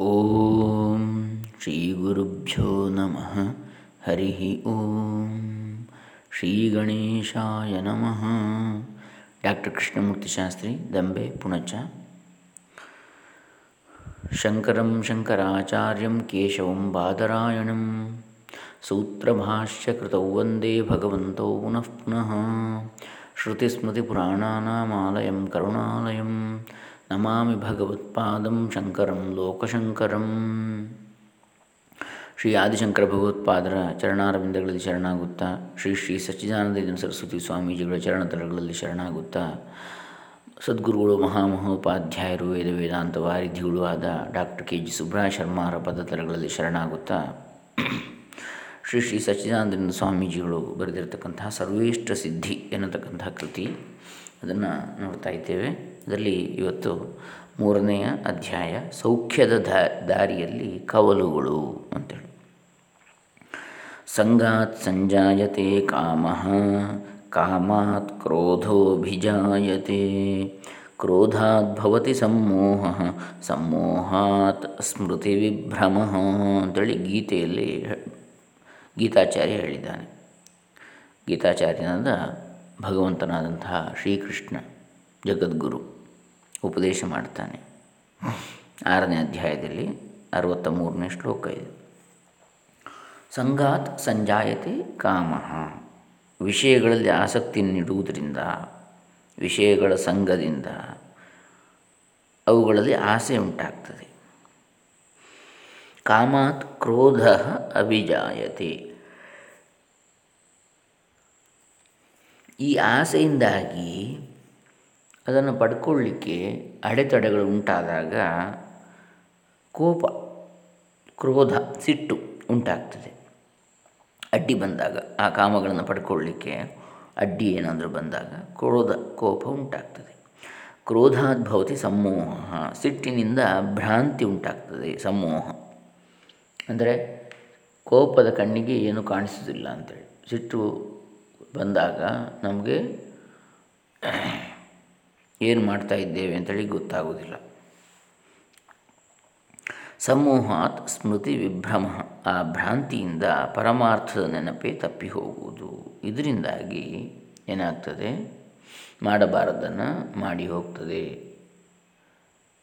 ಓಂ ಶ್ರೀ ಗುರುಭ್ಯೋ ನಮಃ. ಹರಿ ಓಂ ಶ್ರೀ ಗಣೇಶಾಯ ನಮಃ. ಡಾಕ್ಟರ್ ಕೃಷ್ಣಮೂರ್ತಿ ಶಾಸ್ತ್ರಿ, ದಂಬೆ, ಪುಣಚ. ಶಂಕರಂ ಶಂಕರಾಚಾರ್ಯಂ ಕೇಶವಂ ಬಾದರಾಯಣಂ. ಸೂತ್ರಭಾಷ್ಯಕೃತೌ ವಂದೇ ಭಗವಂತೌ ಪುನಃ ಪುನಃ. ಶ್ರುತಿಸ್ಮೃತಿಪುರಾಣಾನಾಮಾಲಯಂ ಕರುಣಾಲಯಂ. ನಮಾಮಿ ಭಗವತ್ಪಾದಂ ಶಂಕರಂ ಲೋಕಶಂಕರಂ ಶ್ರೀ ಆದಿಶಂಕರ ಭಗವತ್ಪಾದರ ಚರಣಾರವಿಂದಗಳಲ್ಲಿ ಶರಣಾಗುತ್ತಾ, ಶ್ರೀ ಶ್ರೀ ಸಚ್ಚಿದಾನಂದ ಸರಸ್ವತಿ ಸ್ವಾಮೀಜಿಗಳ ಚರಣತಲಗಳಲ್ಲಿ ಶರಣಾಗುತ್ತಾ, ಸದ್ಗುರುಗಳು, ಮಹಾಮಹೋಪಾಧ್ಯಾಯರು ವೇದ ವೇದಾಂತ ವಾರಿಧಿಗಳು ಆದ ಡಾಕ್ಟರ್ ಕೆ ಜಿ ಸುಬ್ರಹ ಶರ್ಮಾರ ಪದತಲಗಳಲ್ಲಿ ಶರಣಾಗುತ್ತಾ, ಶ್ರೀ ಶ್ರೀ ಸಚ್ಚಿದಾನಂದ ಸ್ವಾಮೀಜಿಗಳು ಬರೆದಿರತಕ್ಕಂತಹ ಸರ್ವೇಷ್ಟ ಸಿದ್ಧಿ ಎನ್ನತಕ್ಕಂತಹ ಕೃತಿ. ಅದನ್ನು ನೋಡ್ತಾ ಇದ್ದೇವೆ. ಅದರಲ್ಲಿ ಇವತ್ತು ಮೂರನೆಯ ಅಧ್ಯಾಯ, ಸೌಖ್ಯದ ದಾರಿಯಲ್ಲಿ ಕವಲುಗಳು ಅಂತೇಳಿ. ಸಂಗಾತ್ ಸಂಜಾಯತೆ ಕಾಮ, ಕಾಮಾತ್ ಕ್ರೋಧೋಭಿಜಾಯತೆ ಕ್ರೋಧಾತ್ ಭವತಿ ಸಮೋಹ ಸಮೋಹಾತ್ ಸ್ಮೃತಿ ವಿಭ್ರಮ ಅಂತೇಳಿ ಗೀತೆಯಲ್ಲಿ ಗೀತಾಚಾರ್ಯ ಹೇಳಿದ್ದಾನೆ. ಗೀತಾಚಾರ್ಯನಾದ ಭಗವಂತನಾದಂತಹ ಶ್ರೀಕೃಷ್ಣ ಜಗದ್ಗುರು ಉಪದೇಶ ಮಾಡ್ತಾನೆ. ಆರನೇ ಅಧ್ಯಾಯದಲ್ಲಿ ಅರವತ್ತ ಮೂರನೇ ಶ್ಲೋಕ ಇದೆ. ಸಂಘಾತ್ ಸಂಜಾಯತೆ ಕಾಮ. ವಿಷಯಗಳಲ್ಲಿ ಆಸಕ್ತಿ ನೀಡುವುದರಿಂದ, ವಿಷಯಗಳ ಸಂಘದಿಂದ ಅವುಗಳಲ್ಲಿ ಆಸೆ ಉಂಟಾಗ್ತದೆ. ಕಾಮಾತ್ ಕ್ರೋಧ ಅಭಿಜಾಯತೆ. ಈ ಆಸೆಯಿಂದಾಗಿ ಅದನ್ನು ಪಡ್ಕೊಳ್ಳಿಕ್ಕೆ ಅಡೆತಡೆಗಳು ಉಂಟಾದಾಗ ಕೋಪ, ಕ್ರೋಧ, ಸಿಟ್ಟು ಉಂಟಾಗ್ತದೆ. ಅಡ್ಡಿ ಬಂದಾಗ, ಆ ಕಾಮಗಳನ್ನು ಪಡ್ಕೊಳ್ಳಿಕ್ಕೆ ಅಡ್ಡಿ ಏನಾದರೂ ಬಂದಾಗ ಕ್ರೋಧ, ಕೋಪ ಉಂಟಾಗ್ತದೆ. ಕ್ರೋಧಾದ್ಭವತಿ ಸಮೋಹ, ಸಿಟ್ಟಿನಿಂದ ಭ್ರಾಂತಿ ಉಂಟಾಗ್ತದೆ ಸಮೋಹ. ಅಂದರೆ ಕೋಪದ ಕಣ್ಣಿಗೆ ಏನು ಕಾಣಿಸೋದಿಲ್ಲ ಅಂತೇಳಿ. ಸಿಟ್ಟು ಬಂದಾಗ ನಮಗೆ ಏನು ಮಾಡ್ತಾ ಇದ್ದೇವೆ ಅಂತೇಳಿ ಗೊತ್ತಾಗೋದಿಲ್ಲ. ಸಮೂಹಾತ್ ಸ್ಮೃತಿ ವಿಭ್ರಮ ಆ ಭ್ರಾಂತಿಯಿಂದ ಪರಮಾರ್ಥದ ನೆನಪೇ ತಪ್ಪಿ ಹೋಗುವುದು. ಇದರಿಂದಾಗಿ ಏನಾಗ್ತದೆ? ಮಾಡಬಾರದನ್ನು ಮಾಡಿ ಹೋಗ್ತದೆ.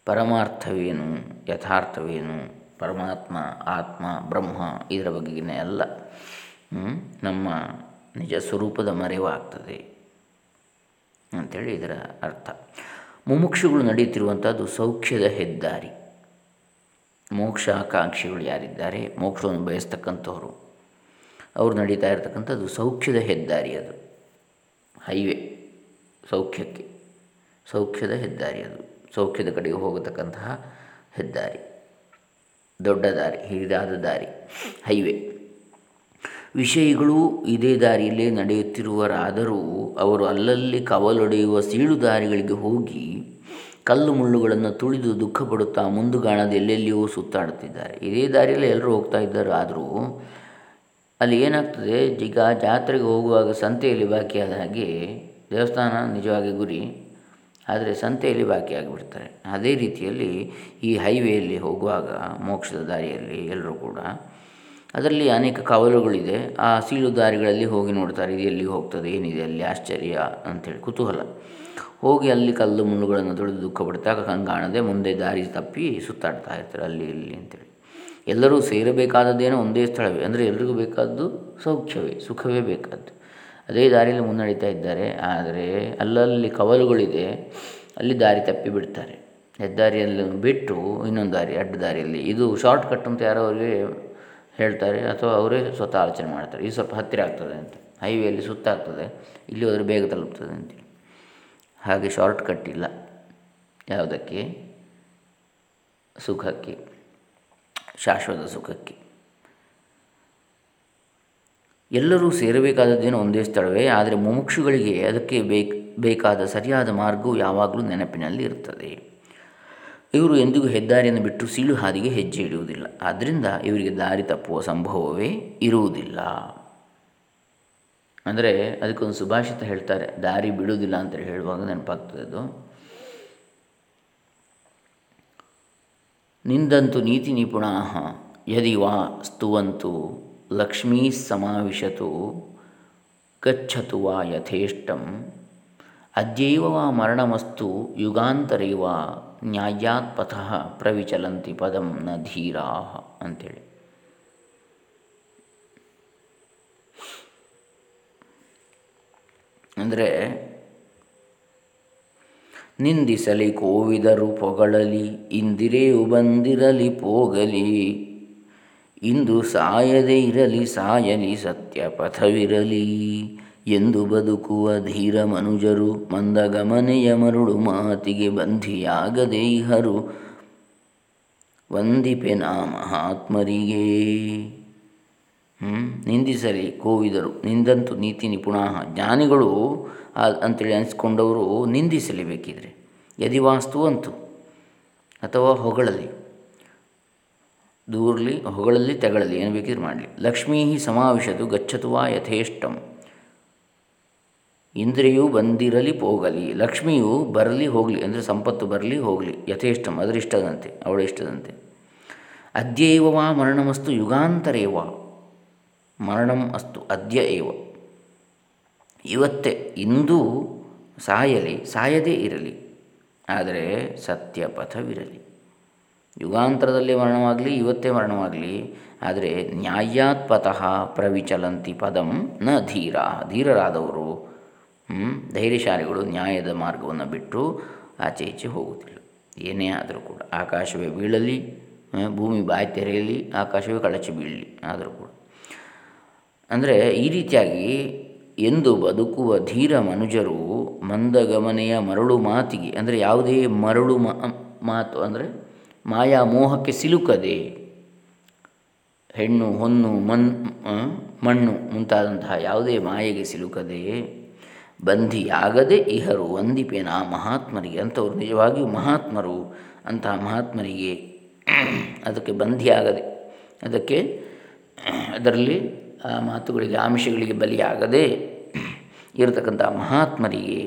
ಪರಮಾರ್ಥವೇನು, ಯಥಾರ್ಥವೇನು, ಪರಮಾತ್ಮ, ಆತ್ಮ, ಬ್ರಹ್ಮ, ಇದರ ಬಗೆಗಿನ ಎಲ್ಲ ನಮ್ಮ ನಿಜ ಸ್ವರೂಪದ ಮರೆವಾಗ್ತದೆ ಅಂಥೇಳಿ ಇದರ ಅರ್ಥ. ಮುಮುಕ್ಷುಗಳು ನಡೆಯುತ್ತಿರುವಂಥದ್ದು ಸೌಖ್ಯದ ಹೆದ್ದಾರಿ. ಮೋಕ್ಷಾಕಾಂಕ್ಷಿಗಳು ಯಾರಿದ್ದಾರೆ? ಮೋಕ್ಷವನ್ನು ಬಯಸ್ತಕ್ಕಂಥವ್ರು. ಅವರು ನಡೀತಾ ಇರತಕ್ಕಂಥದ್ದು ಸೌಖ್ಯದ ಹೆದ್ದಾರಿ ಅದು. ಹೈವೇ ಸೌಖ್ಯಕ್ಕೆ. ಸೌಖ್ಯದ ಹೆದ್ದಾರಿ ಅದು. ಸೌಖ್ಯದ ಕಡೆಗೆ ಹೋಗತಕ್ಕಂತಹ ಹೆದ್ದಾರಿ. ದೊಡ್ಡ ದಾರಿ, ಹಿರಿದಾದ ದಾರಿ. ಹೈವೇ. ವಿಷಯಿಗಳು ಇದೇ ದಾರಿಯಲ್ಲೇ ನಡೆಯುತ್ತಿರುವರಾದರೂ ಅವರು ಅಲ್ಲಲ್ಲಿ ಕವಲೊಡೆಯುವ ಸೀಳು ದಾರಿಗಳಿಗೆ ಹೋಗಿ ಕಲ್ಲು ಮುಳ್ಳುಗಳನ್ನು ತುಳಿದು ದುಃಖಪಡುತ್ತಾ ಮುಂದುಗಾಣದ ಎಲ್ಲೆಲ್ಲಿಯೂ ಸುತ್ತಾಡುತ್ತಿದ್ದಾರೆ. ಇದೇ ದಾರಿಯಲ್ಲಿ ಎಲ್ಲರೂ ಹೋಗ್ತಾ ಇದ್ದಾರೆ. ಆದರೂ ಅಲ್ಲಿ ಏನಾಗ್ತದೆ? ಈಗ ಜಾತ್ರೆಗೆ ಹೋಗುವಾಗ ಸಂತೆಯಲ್ಲಿ ಬಾಕಿಯಾದ ಹಾಗೆ ದೇವಸ್ಥಾನ ನಿಜವಾಗಿ ಗುರಿ, ಆದರೆ ಸಂತೆಯಲ್ಲಿ ಬಾಕಿಯಾಗಿಬಿಡ್ತಾರೆ ಅದೇ ರೀತಿಯಲ್ಲಿ ಈ ಹೈವೇಯಲ್ಲಿ ಹೋಗುವಾಗ ಮೋಕ್ಷದ ದಾರಿಯಲ್ಲಿ ಎಲ್ಲರೂ ಕೂಡ ಅದರಲ್ಲಿ ಅನೇಕ ಕವಲುಗಳಿದೆ. ಆ ಸೀಳು ದಾರಿಗಳಲ್ಲಿ ಹೋಗಿ ನೋಡ್ತಾರೆ ಇದು ಎಲ್ಲಿಗೆ ಹೋಗ್ತದೆ, ಏನಿದೆ, ಅಲ್ಲಿ ಆಶ್ಚರ್ಯ ಅಂಥೇಳಿ ಕುತೂಹಲ. ಹೋಗಿ ಅಲ್ಲಿ ಕಲ್ಲು ಮುಳ್ಳುಗಳನ್ನು ತೊಳೆದು ದುಃಖ ಪಡ್ತಾಗ ಕಂಗಾಣದೆ ಮುಂದೆ ದಾರಿ ತಪ್ಪಿ ಸುತ್ತಾಡ್ತಾ ಇರ್ತಾರೆ ಅಲ್ಲಿ ಇಲ್ಲಿ ಅಂತೇಳಿ. ಎಲ್ಲರೂ ಸೇರಬೇಕಾದದ್ದೇನೋ ಒಂದೇ ಸ್ಥಳವೇ. ಅಂದರೆ ಎಲ್ರಿಗೂ ಬೇಕಾದ್ದು ಸೌಖ್ಯವೇ, ಸುಖವೇ ಬೇಕಾದ್ದು. ಅದೇ ದಾರಿಯಲ್ಲಿ ಮುನ್ನಡೀತಾ ಇದ್ದಾರೆ. ಆದರೆ ಅಲ್ಲಲ್ಲಿ ಕವಲುಗಳಿದೆ. ಅಲ್ಲಿ ದಾರಿ ತಪ್ಪಿ ಬಿಡ್ತಾರೆ. ಹೆದ್ದಾರಿಯಲ್ಲಿ ಬಿಟ್ಟು ಇನ್ನೊಂದು ದಾರಿ, ಅಡ್ಡ ದಾರಿಯಲ್ಲಿ. ಇದು ಶಾರ್ಟ್ ಕಟ್ ಅಂತ ಯಾರೋ ಅವರಿಗೆ ಹೇಳ್ತಾರೆ ಅಥವಾ ಅವರೇ ಸ್ವತಃ ಆಲೋಚನೆ ಮಾಡ್ತಾರೆ, ಇದು ಸ್ವಲ್ಪ ಹತ್ತಿರ ಆಗ್ತದೆ ಅಂತ. ಹೈವೇಲಿ ಸುತ್ತಾಗ್ತದೆ, ಇಲ್ಲಿ ಹೋದರೆ ಬೇಗ ತಲುಪ್ತದೆ ಅಂತೇಳಿ ಹಾಗೆ ಶಾರ್ಟ್ ಕಟ್ ಇಲ್ಲ, ಯಾವುದಕ್ಕೆ? ಸುಖಕ್ಕೆ, ಶಾಶ್ವತ ಸುಖಕ್ಕೆ. ಎಲ್ಲರೂ ಸೇರಬೇಕಾದದ್ದೇನೋ ಒಂದೇ ಸ್ಥಳವೇ, ಆದರೆ ಮುಮುಕ್ಷುಗಳಿಗೆ ಅದಕ್ಕೆ ಬೇಕು, ಬೇಕಾದ ಸರಿಯಾದ ಮಾರ್ಗವು ಯಾವಾಗಲೂ ನೆನಪಿನಲ್ಲಿ ಇರ್ತದೆ. ಇವರು ಎಂದಿಗೂ ಹೆದ್ದಾರಿಯನ್ನು ಬಿಟ್ಟು ಸೀಳು ಹಾದಿಗೆ ಹೆಜ್ಜೆ ಇಡುವುದಿಲ್ಲ. ಆದ್ದರಿಂದ ಇವರಿಗೆ ದಾರಿ ತಪ್ಪುವ ಸಂಭವವೇ ಇರುವುದಿಲ್ಲ. ಅಂದರೆ ಅದಕ್ಕೊಂದು ಸುಭಾಷಿತ ಹೇಳ್ತಾರೆ, ದಾರಿ ಬಿಡುವುದಿಲ್ಲ ಅಂತ ಹೇಳುವಾಗ ನೆನಪಾಗ್ತದೆ ಅದು. ನಿಂದಂತು ನೀತಿ ನಿಪುಣಾ ಯದಿ ವಾ ಸ್ತುವಂತು ಲಕ್ಷ್ಮೀ ಸಮಾವಿಶತು ಗಚ್ಚತು ವಾ ಯಥೇಷ್ಟಂ. ಅದ್ಯೈವ ವಾ ಮರಣಮಸ್ತು ಯುಗಾಂತರೇ ವಾ ನ್ಯಾಯಾತ್ ಪಥಃ ಪ್ರವಿಚಲಂತಿ ಪದಂ ನ ಧೀರಾ ಅಂಥೇಳಿ ಅಂದರೆ ನಿಂದಿಸಲಿ ಕೋವಿದರು ಪೊಗಳಲಿ ಇಂದಿರೇವು ಬಂದಿರಲಿ ಪೋಗಲಿ, ಇಂದು ಸಾಯದೆ ಇರಲಿ ಸಾಯಲಿ ಸತ್ಯ ಪಥವಿರಲಿ ಎಂದು ಬದುಕುವ ಧೀರ ಮನುಜರು ಮಂದಗಮನೆಯ ಮರುಳು ಮಾತಿಗೆ ಬಂಧಿಯಾಗದೆ ಇಹರು. ವಂದಿಪೆ ನಾ ಮಹಾತ್ಮರಿಗೆ. ನಿಂದಿಸಲಿ ಕೋವಿದರು, ನಿಂದಂತು ನೀತಿ ನಿಪುಣ ಜ್ಞಾನಿಗಳು ಅಂತೇಳಿ ಅನಿಸ್ಕೊಂಡವರು ನಿಂದಿಸಲೇಬೇಕಿದ್ರೆ. ಯದಿ ಯದಿವಾಸ್ತು ಅಂತು, ಅಥವಾ ಹೊಗಳಲಿ ದೂರಲಿ, ಹೊಗಳಲ್ಲಿ ತೆಗಳಲಿ, ಏನು ಬೇಕಿದ್ರೆ ಮಾಡಲಿ. ಲಕ್ಷ್ಮೀ ಸಮಾವಿಶದು ಗಚ್ಚತು ವಾ ಯಥೇಷ್ಟಂ. ಇಂದ್ರಿಯು ಬಂದಿರಲಿ ಹೋಗಲಿ ಲಕ್ಷ್ಮಿಯು ಬರಲಿ ಹೋಗಲಿ ಅಂದರೆ ಸಂಪತ್ತು ಬರಲಿ ಹೋಗಲಿ, ಯಥೇಷ್ಟಂ ಅದರ ಇಷ್ಟದಂತೆ ಅವಳ ಇಷ್ಟದಂತೆ ಅದ್ಯೈವ ವಾ ಮರಣಮಸ್ತು ಯುಗಾಂತರೇವ? ಮರಣಂ ಅಸ್ತು ಅದ್ಯ ಏವ. ಇವತ್ತೇ, ಇಂದು ಸಾಯಲಿ, ಸಾಯದೇ ಇರಲಿ, ಆದರೆ ಸತ್ಯಪಥವಿರಲಿ. ಯುಗಾಂತರದಲ್ಲಿ ಮರಣವಾಗಲಿ, ಇವತ್ತೇ ಮರಣವಾಗಲಿ, ಆದರೆ ನ್ಯಾಯಾತ್ ಪಥಃ ಪ್ರವಿಚಲಂತಿ ಪದಂ ನ ಧೀರ, ಧೀರರಾದವರು ಧೈರ್ಯಶಾಲಿಗಳು ನ್ಯಾಯದ ಮಾರ್ಗವನ್ನು ಬಿಟ್ಟು ಆಚೆ ಈಚೆ ಹೋಗುತ್ತಿಲ್ಲ ಏನೇ ಆದರೂ ಕೂಡ. ಆಕಾಶವೇ ಬೀಳಲಿ ಭೂಮಿ ಬಾಯಿ ತೆರೆಯಲಿ, ಆಕಾಶವೇ ಕಳಚಿ ಬೀಳಲಿ ಆದರೂ ಕೂಡ. ಅಂದರೆ ಈ ರೀತಿಯಾಗಿ ಎಂದು ಬದುಕುವ ಧೀರ ಮನುಜರು ಮಂದಗಮನೆಯ ಮರಳು ಮಾತಿಗೆ, ಅಂದರೆ ಯಾವುದೇ ಮರಳು ಮಾತು ಅಂದರೆ ಮಾಯಾ ಮೋಹಕ್ಕೆ ಸಿಲುಕದೆ ಹೆಣ್ಣು, ಹೊನ್ನು, ಮನ್ ಮಣ್ಣು ಮುಂತಾದಂತಹ ಯಾವುದೇ ಮಾಯೆಗೆ ಸಿಲುಕದೆ ಬಂಧಿಯಾಗದೆ ಇಹರು ವಂದಿಪೇನ ಮಹಾತ್ಮರಿಗೆ ಅಂಥವ್ರು ನಿಜವಾಗಿಯೂ ಮಹಾತ್ಮರು ಅಂತಹ ಮಹಾತ್ಮರಿಗೆ ಅದಕ್ಕೆ ಬಂಧಿಯಾಗದೆ ಅದಕ್ಕೆ ಅದರಲ್ಲಿ ಆ ಮಾತುಗಳಿಗೆ ಆಮಿಷಗಳಿಗೆ ಬಲಿಯಾಗದೆ ಇರತಕ್ಕಂಥ ಮಹಾತ್ಮರಿಗೆ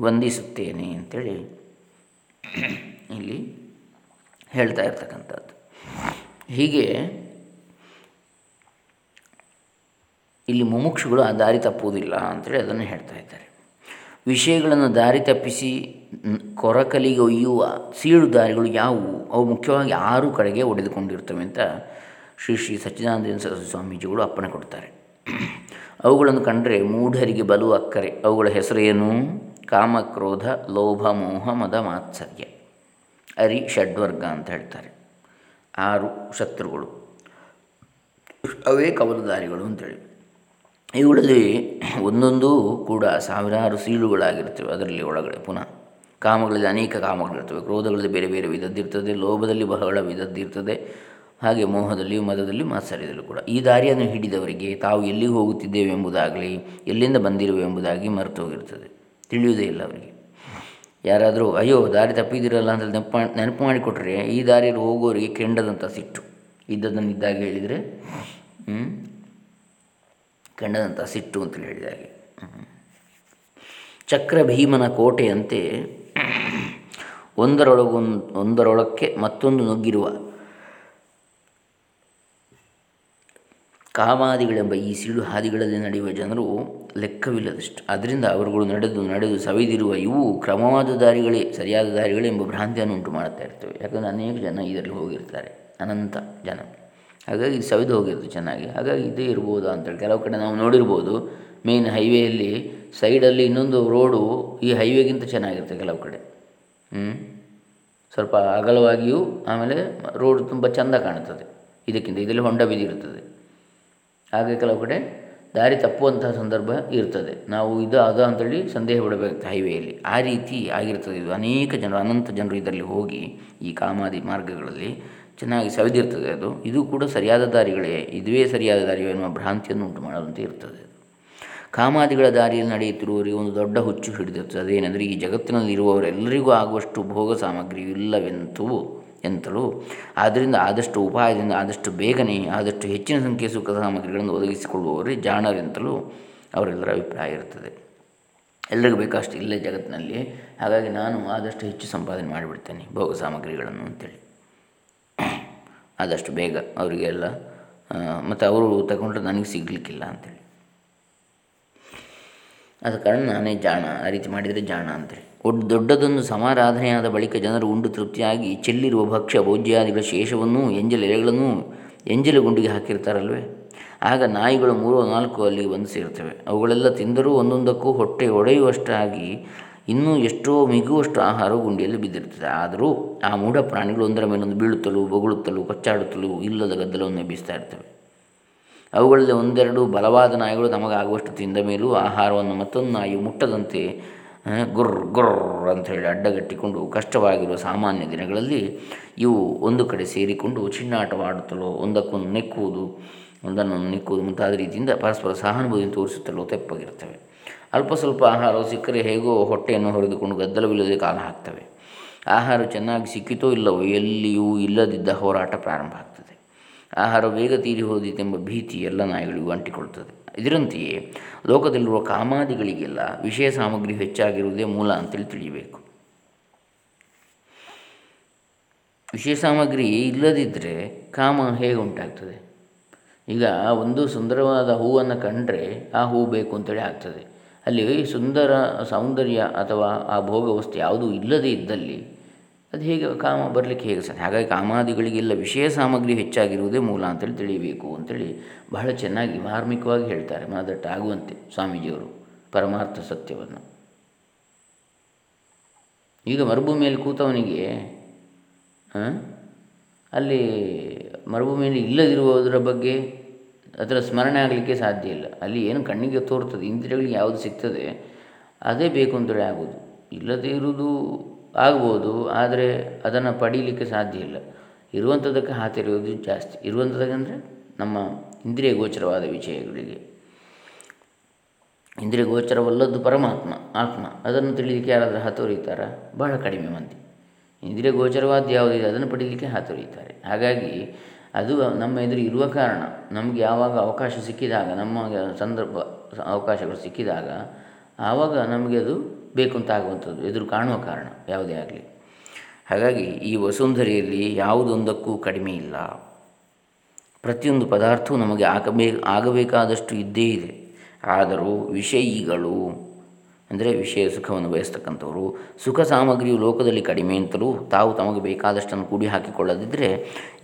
ವಂದಿಸುತ್ತೇನೆ ಅಂಥೇಳಿ ಇಲ್ಲಿ ಹೇಳ್ತಾ ಇರ್ತಕ್ಕಂಥದ್ದು. ಹೀಗೆ ಇಲ್ಲಿ ಮುಮುಕ್ಷುಗಳು ಆ ದಾರಿ ತಪ್ಪುವುದಿಲ್ಲ ಅಂಥೇಳಿ ಅದನ್ನು ಹೇಳ್ತಾ ಇದ್ದಾರೆ. ವಿಷಯಗಳನ್ನು ದಾರಿ ತಪ್ಪಿಸಿ ಕೊರಕಲಿಗೆ ಒಯ್ಯುವ ಸೀಳು ದಾರಿಗಳು ಯಾವುವು? ಅವು ಮುಖ್ಯವಾಗಿ ಆರು ಕಡೆಗೆ ಒಡೆದುಕೊಂಡಿರ್ತವೆ ಅಂತ ಶ್ರೀ ಶ್ರೀ ಸಚ್ಚಿದಾನಂದ ಸರಸ್ವತಿ ಸ್ವಾಮೀಜಿಗಳು ಅಪ್ಪಣೆ ಕೊಡ್ತಾರೆ. ಅವುಗಳನ್ನು ಕಂಡರೆ ಮೂಢರಿಗೆ ಬಲು ಅಕ್ಕರೆ. ಅವುಗಳ ಹೆಸರೇನು? ಕಾಮಕ್ರೋಧ ಲೋಭ, ಮೋಹ, ಮದ, ಮಾತ್ಸರ್ಯ. ಅರಿ, ಷಡ್ವರ್ಗ ಅಂತ ಹೇಳ್ತಾರೆ. ಆರು ಶತ್ರುಗಳು. ಅವೇ ಕವಲುದಾರಿಗಳು ಅಂತೇಳಿ. ಇವುಗಳಲ್ಲಿ ಒಂದೊಂದು ಕೂಡ ಸಾವಿರಾರು ಸೀಳುಗಳಾಗಿರ್ತವೆ ಅದರಲ್ಲಿ ಒಳಗಡೆ ಪುನಃ. ಕಾಮಗಳಲ್ಲಿ ಅನೇಕ ಕಾಮಗಳಿರ್ತವೆ. ಕ್ರೋಧಗಳಲ್ಲಿ ಬೇರೆ ಬೇರೆ ವಿಧದ್ದಿರ್ತದೆ, ಲೋಭದಲ್ಲಿ ಬಹಳ ವಿಧದ್ದಿರ್ತದೆ. ಹಾಗೆ ಮೋಹದಲ್ಲಿ ಮದದಲ್ಲಿ ಮಾತ್ಸರ್ಯದಲ್ಲೂ ಕೂಡ. ಈ ದಾರಿಯನ್ನು ಹಿಡಿದವರಿಗೆ ತಾವು ಎಲ್ಲಿಗೆ ಹೋಗುತ್ತಿದ್ದೇವೆ ಎಂಬುದಾಗಲಿ ಎಲ್ಲಿಂದ ಬಂದಿರುವೆ ಎಂಬುದಾಗಿ ಮರೆತು ಹೋಗಿರ್ತದೆ. ತಿಳಿಯುವುದೇ ಇಲ್ಲ ಅವರಿಗೆ. ಯಾರಾದರೂ, ಅಯ್ಯೋ, ದಾರಿ ತಪ್ಪಿದಿರಲ್ಲ ಅಂತ ನೆನಪು ನೆನಪು ಮಾಡಿಕೊಟ್ರೆ ಈ ದಾರಿಯಲ್ಲಿ ಹೋಗೋರಿಗೆ ಕೆಂಡದಂಥ ಸಿಟ್ಟು. ಇದ್ದದನ್ನು ಇದ್ದಾಗ ಹೇಳಿದರೆ ಕೆಂಡದಂಥ ಸಿಟ್ಟು ಅಂತ ಹೇಳಿದಾಗೆ ಚಕ್ರ ಭೀಮನ ಕೋಟೆಯಂತೆ ಒಂದರೊಳಗೊಂದು, ಒಂದರೊಳಕ್ಕೆ ಮತ್ತೊಂದು ನುಗ್ಗಿರುವ ಕಾಮಾದಿಗಳೆಂಬ ಈ ಸಿಡು ಹಾದಿಗಳಲ್ಲಿ ನಡೆಯುವ ಜನರು ಲೆಕ್ಕವಿಲ್ಲದಷ್ಟು. ಅದರಿಂದ ಅವರುಗಳು ನಡೆದು ನಡೆದು ಸವಿದಿರುವ ಇವು ಕ್ರಮವಾದ ದಾರಿಗಳೇ, ಸರಿಯಾದ ದಾರಿಗಳೇ ಎಂಬ ಭ್ರಾಂತಿಯನ್ನು ಉಂಟು ಮಾಡುತ್ತಾ ಇರ್ತವೆ. ಯಾಕಂದರೆ ಅನೇಕ ಜನ ಇದರಲ್ಲಿ ಹೋಗಿರ್ತಾರೆ. ಅನಂತ ಜನ. ಹಾಗಾಗಿ ಸವಿದು ಹೋಗಿರೋದು ಚೆನ್ನಾಗಿ. ಹಾಗಾಗಿ ಇದೇ ಇರ್ಬೋದು ಅಂತೇಳಿ. ಕೆಲವು ಕಡೆ ನಾವು ನೋಡಿರ್ಬೋದು ಮೇನ್ ಹೈವೇಯಲ್ಲಿ ಸೈಡಲ್ಲಿ ಇನ್ನೊಂದು ರೋಡು ಈ ಹೈವೇಗಿಂತ ಚೆನ್ನಾಗಿರುತ್ತೆ ಕೆಲವು ಕಡೆ. ಸ್ವಲ್ಪ ಅಗಲವಾಗಿಯೂ ಆಮೇಲೆ ರೋಡ್ ತುಂಬ ಚೆಂದ ಕಾಣುತ್ತದೆ. ಇದಕ್ಕಿಂತ ಇದರಲ್ಲಿ ಹೊಂಡ ಬಿದ್ದಿರುತ್ತದೆ. ಹಾಗೆ ಕೆಲವು ಕಡೆ ದಾರಿ ತಪ್ಪುವಂತಹ ಸಂದರ್ಭ ಇರ್ತದೆ. ನಾವು ಇದು ಅದು ಅಂತೇಳಿ ಸಂದೇಹ ಬಿಡಬೇಕು ಹೈವೇಯಲ್ಲಿ ಆ ರೀತಿ ಆಗಿರ್ತದೆ ಇದು. ಅನೇಕ ಜನರು, ಅನಂತ ಜನರು ಇದರಲ್ಲಿ ಹೋಗಿ ಈ ಕಾಮಾದಿ ಮಾರ್ಗಗಳಲ್ಲಿ ಚೆನ್ನಾಗಿ ಸವೆದಿರ್ತದೆ ಅದು. ಇದು ಕೂಡ ಸರಿಯಾದ ದಾರಿಗಳೇ. ಇದುವೇ ಸರಿಯಾದ ದಾರಿಯೋ ಎನ್ನುವ ಭ್ರಾಂತಿಯನ್ನು ಉಂಟು ಮಾಡುವಂತೆ ಇರ್ತದೆ ಕಾಮಾದಿಗಳ ದಾರಿಯಲ್ಲಿ ನಡೆಯುತ್ತಿರುವವರಿಗೆ ಒಂದು ದೊಡ್ಡ ಹುಚ್ಚು ಹಿಡಿದಿರ್ತದೆ. ಅದೇನೆಂದರೆ ಈ ಜಗತ್ತಿನಲ್ಲಿ ಇರುವವರೆಲ್ಲರಿಗೂ ಆಗುವಷ್ಟು ಭೋಗ ಸಾಮಗ್ರಿ ಇಲ್ಲವೆಂತೂ ಎಂತಲೂ. ಆದ್ದರಿಂದ ಆದಷ್ಟು ಉಪಾಯದಿಂದ, ಆದಷ್ಟು ಬೇಗನೆ, ಆದಷ್ಟು ಹೆಚ್ಚಿನ ಸಂಖ್ಯೆಯ ಸುಖ ಸಾಮಗ್ರಿಗಳನ್ನು ಒದಗಿಸಿಕೊಳ್ಳುವವರೇ ಜಾಣರೆಂತಲೂ ಅವರೆಲ್ಲರ ಅಭಿಪ್ರಾಯ ಇರ್ತದೆ. ಎಲ್ಲರಿಗೂ ಬೇಕಷ್ಟು ಇಲ್ಲೇ ಜಗತ್ತಿನಲ್ಲಿ ಹಾಗಾಗಿ ನಾನು ಆದಷ್ಟು ಹೆಚ್ಚು ಸಂಪಾದನೆ ಮಾಡಿಬಿಡ್ತೇನೆ ಭೋಗ ಸಾಮಗ್ರಿಗಳನ್ನು ಅಂತೇಳಿ. ಆದಷ್ಟು ಬೇಗ ಅವರಿಗೆಲ್ಲ ಮತ್ತು ಅವರು ತಗೊಂಡ್ರೆ ನನಗೆ ಸಿಗಲಿಕ್ಕಿಲ್ಲ ಅಂಥೇಳಿ ಆದ ಕಾರಣ ನಾನೇ ಜಾಣ, ಆ ರೀತಿ ಮಾಡಿದರೆ ಜಾಣ ಅಂತೇಳಿ. ಒಡ್ ದೊಡ್ಡದೊಂದು ಸಮಾರಾಧನೆಯಾದ ಬಳಿಕ ಜನರು ಉಂಡು ತೃಪ್ತಿಯಾಗಿ ಚೆಲ್ಲಿರುವ ಭಕ್ಷ್ಯ, ಭೋಜ್ಯಾದಿಗಳ ಶೇಷವನ್ನು, ಎಂಜಲ ಎಲೆಗಳನ್ನು ಎಂಜಲ ಗುಂಡಿಗೆ ಹಾಕಿರ್ತಾರಲ್ವೇ? ಆಗ ನಾಯಿಗಳು ಮೂರು ನಾಲ್ಕು ಅಲ್ಲಿಗೆ ಬಂದು ಸೇರ್ತವೆ. ಅವುಗಳೆಲ್ಲ ತಿಂದರೂ ಒಂದೊಂದಕ್ಕೂ ಹೊಟ್ಟೆ ಒಡೆಯುವಷ್ಟಾಗಿ ಇನ್ನೂ ಎಷ್ಟೋ ಮಿಗುವಷ್ಟು ಆಹಾರವು ಗುಂಡಿಯಲ್ಲಿ ಬಿದ್ದಿರ್ತದೆ ಆದರೂ ಆ ಮೂಢ ಪ್ರಾಣಿಗಳು ಒಂದರ ಮೇಲೊಂದು ಬೀಳುತ್ತಲೂ ಬೊಗಳುತ್ತಲೂ ಕಚ್ಚಾಡುತ್ತಲೂ ಇಲ್ಲದ ಗದ್ದಲವನ್ನು ಎಬ್ಬಿಸ್ತಾ ಇರ್ತವೆ. ಅವುಗಳಲ್ಲಿ ಒಂದೆರಡು ಬಲವಾದ ನಾಯಿಗಳು ತಮಗಾಗುವಷ್ಟು ತಿಂದ ಮೇಲೂ ಆಹಾರವನ್ನು ಮತ್ತೊಂದು ನಾಯಿ ಮುಟ್ಟದಂತೆ ಗುರ್ ಗುರ್ ಅಂತ ಹೇಳಿ ಅಡ್ಡಗಟ್ಟಿಕೊಂಡು ಕಷ್ಟವಾಗಿರುವ ಸಾಮಾನ್ಯ ದಿನಗಳಲ್ಲಿ ಇವು ಒಂದು ಕಡೆ ಸೇರಿಕೊಂಡು ಚಿಣ್ಣಾಟವಾಡುತ್ತಲೋ, ಒಂದಕ್ಕೊಂದು ನೆಕ್ಕುವುದು ಒಂದನ್ನು ನೆಕ್ಕುವುದು ಮುಂತಾದ ರೀತಿಯಿಂದ ಪರಸ್ಪರ ಸಹಾನುಭೂತಿ ತೋರಿಸುತ್ತಲೋ ತೆಪ್ಪಗಿರ್ತವೆ ಅಲ್ಪ ಸ್ವಲ್ಪ ಆಹಾರವು ಸಿಕ್ಕರೆ ಹೇಗೋ ಹೊಟ್ಟೆಯನ್ನು ಹೊರೆದುಕೊಂಡು ಗದ್ದಲವಿಲ್ಲದೆ ಕಾಲ ಹಾಕ್ತವೆ. ಆಹಾರ ಚೆನ್ನಾಗಿ ಸಿಕ್ಕಿತೋ ಇಲ್ಲವೋ ಎಲ್ಲಿಯೂ ಇಲ್ಲದಿದ್ದ ಹೋರಾಟ ಪ್ರಾರಂಭ ಆಗ್ತದೆ. ಆಹಾರ ಬೇಗ ತೀರಿ ಹೋದಿತೆಂಬ ಭೀತಿ ಎಲ್ಲ ನಾಯಿಗಳಿಗೂ ಅಂಟಿಕೊಳ್ಳುತ್ತದೆ ಇದರಂತೆಯೇ ಲೋಕದಲ್ಲಿರುವ ಕಾಮಾದಿಗಳಿಗೆಲ್ಲ ವಿಷಯ ಸಾಮಗ್ರಿ ಹೆಚ್ಚಾಗಿರುವುದೇ ಮೂಲ ಅಂತೇಳಿ ತಿಳಿಯಬೇಕು. ವಿಷಯ ಸಾಮಗ್ರಿ ಇಲ್ಲದಿದ್ದರೆ ಕಾಮ ಹೇಗೆ ಉಂಟಾಗ್ತದೆ? ಈಗ ಒಂದು ಸುಂದರವಾದ ಹೂವನ್ನು ಕಂಡರೆ ಆ ಹೂ ಬೇಕು ಅಂತೇಳಿ ಆಗ್ತದೆ. ಅಲ್ಲಿ ಸುಂದರ ಸೌಂದರ್ಯ ಅಥವಾ ಆ ಭೋಗ ವಸ್ತು ಯಾವುದೂ ಇಲ್ಲದೇ ಇದ್ದಲ್ಲಿ ಅದು ಹೇಗೆ ಕಾಮ ಬರಲಿಕ್ಕೆ ಹೇಗೆ ಸರ್ ಹಾಗಾಗಿ ಕಾಮಾದಿಗಳಿಗೆಲ್ಲ ವಿಷಯ ಸಾಮಗ್ರಿ ಹೆಚ್ಚಾಗಿರುವುದೇ ಮೂಲ ಅಂತೇಳಿ ತಿಳಿಯಬೇಕು ಅಂತೇಳಿ ಬಹಳ ಚೆನ್ನಾಗಿ ಮಾರ್ಮಿಕವಾಗಿ ಹೇಳ್ತಾರೆ ಆಗುವಂತೆ ಸ್ವಾಮೀಜಿಯವರು ಪರಮಾರ್ಥ ಸತ್ಯವನ್ನು. ಈಗ ಮರುಭೂಮಿಯಲ್ಲಿ ಕೂತವನಿಗೆ ಅಲ್ಲಿ ಮರುಭೂಮಿಯಲ್ಲಿ ಇಲ್ಲದಿರುವುದರ ಬಗ್ಗೆ ಅದರ ಸ್ಮರಣೆ ಆಗಲಿಕ್ಕೆ ಸಾಧ್ಯ ಇಲ್ಲ. ಅಲ್ಲಿ ಏನು ಕಣ್ಣಿಗೆ ತೋರ್ತದೆ ಇಂದ್ರಿಯಗಳಿಗೆ ಯಾವುದು ಸಿಗ್ತದೆ, ಅದೇ ಬೇಕು ಅಂತೇಳಿ ಆಗೋದು. ಇಲ್ಲದೇ ಇರುವುದು ಆಗ್ಬೋದು, ಆದರೆ ಅದನ್ನು ಪಡೀಲಿಕ್ಕೆ ಸಾಧ್ಯ ಇಲ್ಲ. ಇರುವಂಥದ್ದಕ್ಕೆ ಹಾತಿರುವುದು ಜಾಸ್ತಿ. ಇರುವಂಥದ್ದಕ್ಕೆ ನಮ್ಮ ಇಂದ್ರಿಯ ಗೋಚರವಾದ ವಿಷಯಗಳಿಗೆ. ಇಂದ್ರಿಯ ಗೋಚರವಲ್ಲದ್ದು ಪರಮಾತ್ಮ, ಆತ್ಮ. ಅದನ್ನು ತಿಳಿಲಿಕ್ಕೆ ಯಾರಾದರೂ ಹಾತೊರೀತಾರ ಬಹಳ ಕಡಿಮೆ ಮಂದಿ. ಇಂದ್ರಿಯ ಗೋಚರವಾದ ಯಾವುದಿದೆ ಅದನ್ನು ಪಡೀಲಿಕ್ಕೆ ಹಾತೊರೀತಾರೆ ಹಾಗಾಗಿ ಅದು ನಮ್ಮ ಎದುರು ಇರುವ ಕಾರಣ. ನಮಗೆ ಯಾವಾಗ ಅವಕಾಶ ಸಿಕ್ಕಿದಾಗ, ನಮ್ಮ ಸಂದರ್ಭ, ಅವಕಾಶಗಳು ಸಿಕ್ಕಿದಾಗ, ಆವಾಗ ನಮಗೆ ಅದು ಬೇಕು ಅಂತ ಆಗುವಂಥದ್ದು ಎದುರು ಕಾಣುವ ಕಾರಣ, ಯಾವುದೇ ಆಗಲಿ. ಹಾಗಾಗಿ ಈ ವಸುಂಧರೆಯಲ್ಲಿ ಯಾವುದೊಂದಕ್ಕೂ ಕಡಿಮೆ ಇಲ್ಲ. ಪ್ರತಿಯೊಂದು ಪದಾರ್ಥವೂ ನಮಗೆ ಆಗಬೇ ಆಗಬೇಕಾದಷ್ಟು ಇದ್ದೇ ಇದೆ. ಆದರೂ ವಿಷಯಿಗಳು ಅಂದರೆ ವಿಷಯ ಸುಖವನ್ನು ಬಯಸ್ತಕ್ಕಂಥವರು, ಸುಖ ಸಾಮಗ್ರಿಯು ಲೋಕದಲ್ಲಿ ಕಡಿಮೆ ಅಂತಲೂ ತಾವು ತಮಗೆ ಬೇಕಾದಷ್ಟನ್ನು ಕೂಡಿ ಹಾಕಿಕೊಳ್ಳದಿದ್ದರೆ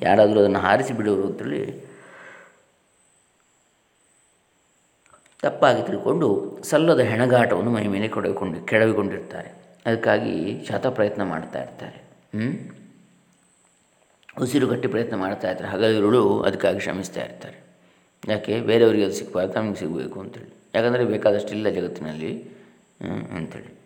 ಯಾರಾದರೂ ಅದನ್ನು ಹಾರಿಸಿ ಬಿಡುವರು ಅಂತೇಳಿ ತಪ್ಪಾಗಿ ತಿಳ್ಕೊಂಡು ಸಲ್ಲದ ಹೆಣಗಾಟವನ್ನು ಮೈ ಮೇಲೆ ಕೊಡಕೊಂಡು ಕೆಡವಿಕೊಂಡಿರ್ತಾರೆ. ಅದಕ್ಕಾಗಿ ಶತ ಪ್ರಯತ್ನ ಮಾಡ್ತಾ ಇರ್ತಾರೆ. ಉಸಿರುಗಟ್ಟಿ ಪ್ರಯತ್ನ ಮಾಡ್ತಾ ಇರ್ತಾರೆ. ಹಗಲಿರುಳು ಅದಕ್ಕಾಗಿ ಶ್ರಮಿಸ್ತಾ ಇರ್ತಾರೆ. ಯಾಕೆ? ಬೇರೆಯವರಿಗೆ ಅದು ಸಿಗಬಾರ್ದು ತಮಗೆ ಸಿಗಬೇಕು ಅಂತೇಳಿ. ಯಾಕಂದರೆ ಬೇಕಾದಷ್ಟಿಲ್ಲ ಜಗತ್ತಿನಲ್ಲಿ. ಅಂಥೇಳಿ